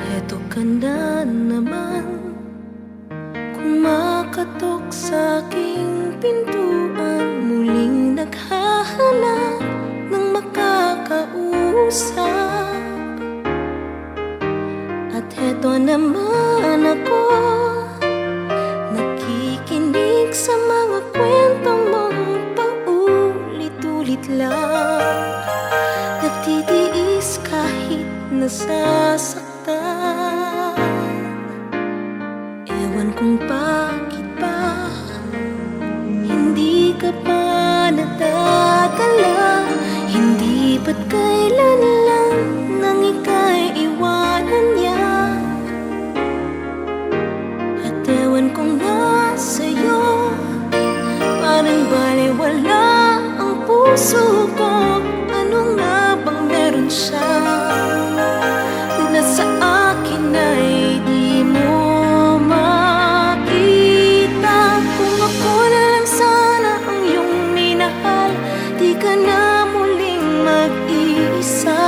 Heto ka na naman Kumakatok sa aking pintuan. Muling naghahanap ng makakausap. At heto naman ako Nakikinig sa mga kwentong mong paulit-ulit lang. Nagtitiis kahit nasasaktan kung bakit ba Hindi ka pa nadadala Hindi ba't kailan lang Nang ika'y iwanan niya? At ewan kung nasa'yo Parang baliwala ang puso ko mag-iisa